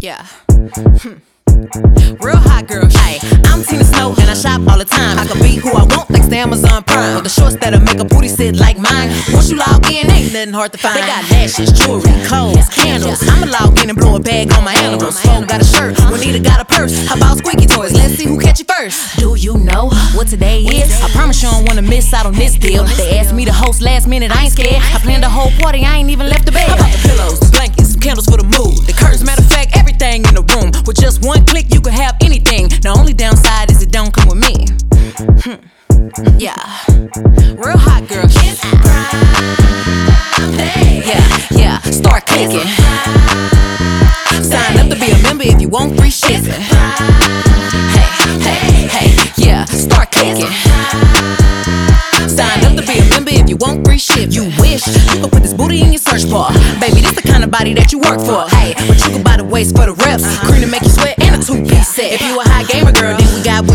Yeah. Hmm. Real hot girl, hey, I'm Tina Snow and I shop all the time. I can be who I want, thanks to Amazon Prime. With the shorts that'll make a booty sit like mine. Once you log in, ain't nothing hard to find. They got lashes, jewelry, clothes, candles. I'ma log in and blow a bag on my animals. Phone got a shirt, Juanita got a purse. How about squeaky toys? Let's see who catch you first. Do you know what today is? I promise you don't wanna miss out on this deal. They asked me to host last minute, I ain't scared. I planned the whole party, I ain't even left the bed. Yeah, real hot girl. Kiss Yeah, yeah, start clicking. Sign up to be a member if you want free shipping. Hey, hey, hey, yeah, start clicking. Sign up to be a member if you want free shit. You wish you could put this booty in your search bar. Baby, this the kind of body that you work for. Hey, but you can buy the waist for the reps. Cream to make you sweat and a two piece set. If you a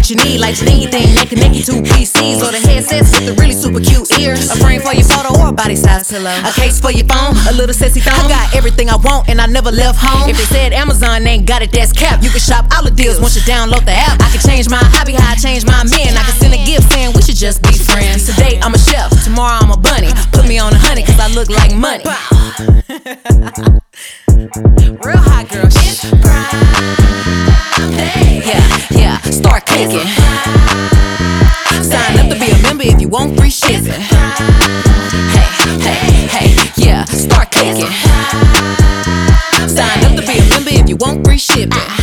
what you need. Like stingy thing, naked, naked, two PCs. Or the headsets with the really super cute ears. A frame for your photo or body size pillow. A case for your phone, a little sexy thong. I got everything I want and I never left home. If they said Amazon ain't got it, that's cap. You can shop all the deals once you download the app. I can change my hobby, how I change my men. I can send a gift saying we should just be friends. Today I'm a chef, tomorrow I'm a bunny. Put me on a honey, cause I look like money. start. Sign up to be a member if you want free shipping. Hey, hey, hey, yeah, start clicking. Sign up to be a member if you want free shipping.